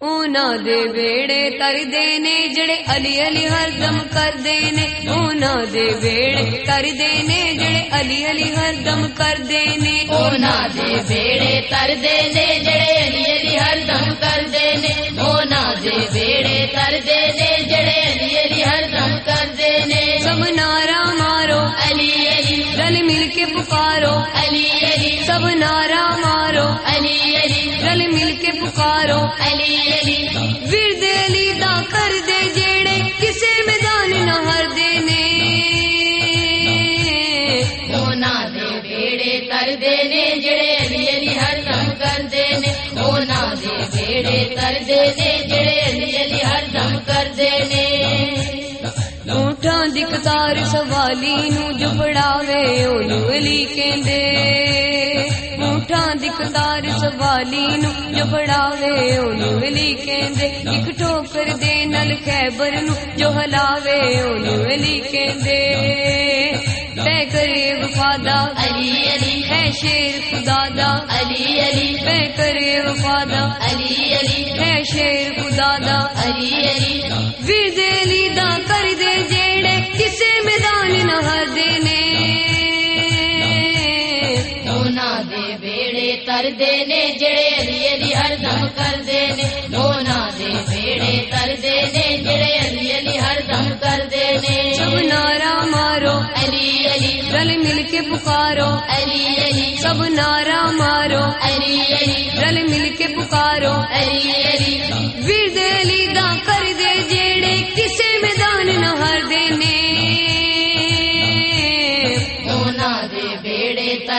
ਉਹਨਾਂ ਦੇ ਵੇੜੇ ਤਰਦੇ ਨੇ ਜਿਹੜੇ ਅਲੀ ਅਲੀ ਹਰਦਮ ਕਰਦੇ ਨੇ ਉਹਨਾਂ ਦੇ ਵੇੜੇ ਤਰਦੇ ਨੇ ਜਿਹੜੇ ਅਲੀ ਅਲੀ ਹਰਦਮ ਕਰਦੇ ਨੇ ਉਹਨਾਂ ਦੇ ਵੇੜੇ ਤਰਦੇ ਨੇ ਜਿਹੜੇ ਅਲੀ ਅਲੀ ਹਰਦਮ ਕਰਦੇ ਨੇ ਉਹਨਾਂ ਦੇ ਵੇੜੇ ਤਰਦੇ ਨੇ ਜਿਹੜੇ ਅਲੀ ਅਲੀ ਹਰਦਮ ਕਰਦੇ ਨੇ ਸਭ ਨਾਰਾ ਮਾਰੋ ਅਲੀ ਅਲੀ ਰਲ ਮਿਲ ਕੇ ਪੁਕਾਰੋ ਅਲੀ ਅਲੀ ਸਭ ਨਾਰਾ ਮਾਰੋ ਅਲੀ ਅਲੀ ਰਲ ਮਿਲ یارو علی علی، ورد علی دا کر دے جیڑے کسے میدان نہ ہر دینے۔ اونا دے بیڑے تر دینے، جیڑے علی علی ہر دم کر دینے۔ اونا دے بیڑے تر دینے، جیڑے علی علی ہر دم کر دینے۔ اونٹاں دکتار سوالی نو جو اولو علی کہندے۔ سردار سوالی نو جو بڑھاوے اونوں ولی کہندے اک ٹھوکر دے نل خیبر نو جو ہلاوے اونوں ولی کہندے۔ تے کرے وفادا علی علی۔ ہے شیر خدا دا۔ علی علی۔ تے کرے وفادا علی علی۔ ہے شیر خدا دا۔ علی علی۔ ویر دلی دا کر دے تر دینے جڑے علی علی ہر دم کر دینے لونا دے بیڑے تر دینے جڑے علی علی ہر دم کر دینے سب نارا مارو علی علی۔ رل مل کے پکارو۔ علی علی۔ سب نارا مارو۔ علی علی۔ رل مل کے پکارو۔ علی علی۔ ورد علی دا کر دے جے۔ ਵੇੜੇ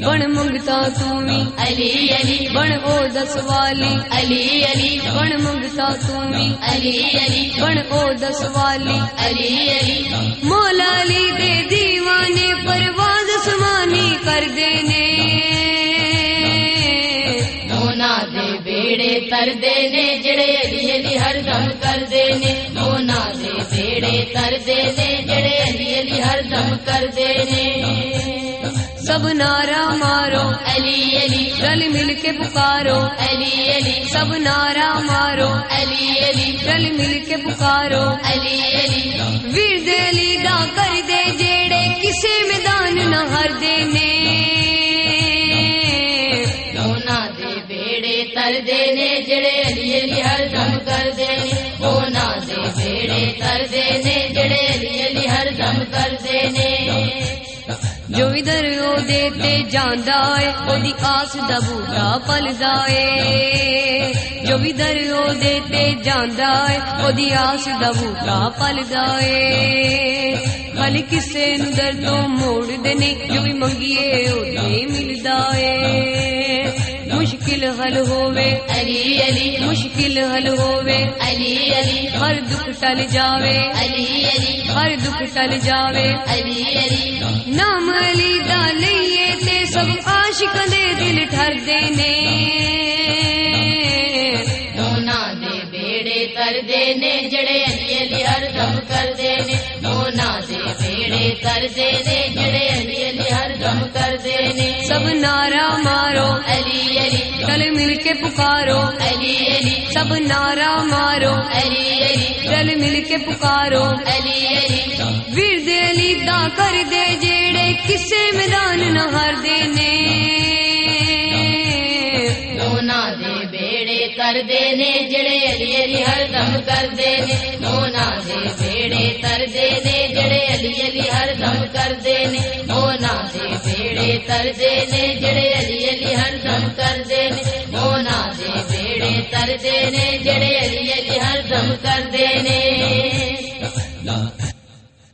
بن منگتا تومی علی علی بن او دس والی علی علی بن منگتا تومی علی علی بن او دس والی علی علی مولا علی دے دیوانے پرواز سمانی کر دینے بیڑے تر جڑے علی علی ہر دم کر دینے مونا دے بیڑے تر نے جڑے علی علی ہر دم کر دے سب نارا مارو۔ علی علی۔ رل مل کے پکارو۔ علی علی۔ سب نارا مارو۔ علی علی۔ رل مل کے پکارو۔ علی علی۔ ورد دلی دا کر دے جیڑے کسی میدان نہ ہر دے بیڑے تر جڑے علی علی ہر دم کر دینے ہونا دے بیڑے تر دینے علی علی ہر دم کر دینے جو ادھر او دیتے جانا ہے وہی آس دا بوٹا پل جائے جو ادھر او دیتے جانا ہے وہی آس دا بوٹا پل جائے بل کسے نو در تو موڑ دے جو حل ہووے. علی علی. مشکل حل ہووے. علی علی. ہر دکھ ٹل جاوے. علی علی. ہر دکھ ٹل جاوے. علی علی. نام علی دا لئیے تے سب عاشق دے دل ٹھر دے نے تر دینے جڑے علی علی ہر دم کر دینے. نونا دے بیڑے تر دینے جڑے کر دینے۔ سب نعرہ مارو۔ علی علی۔ چل مل کے پکارو۔ علی علی۔ سب نعرہ مارو۔ علی علی۔ چل مل کے پکارو۔ علی علی۔ ورد علی دا کر دے جیڑے کسے میدان نہ ہار دینے۔ دے بیڑے کر دینے جڑے علی علی ہر دم کر دینے۔ تردے نے جڑے علی علی ہر دم کردے نے مونا دے بیڑے تردے نے جڑے علی علی ہر دم کردے نے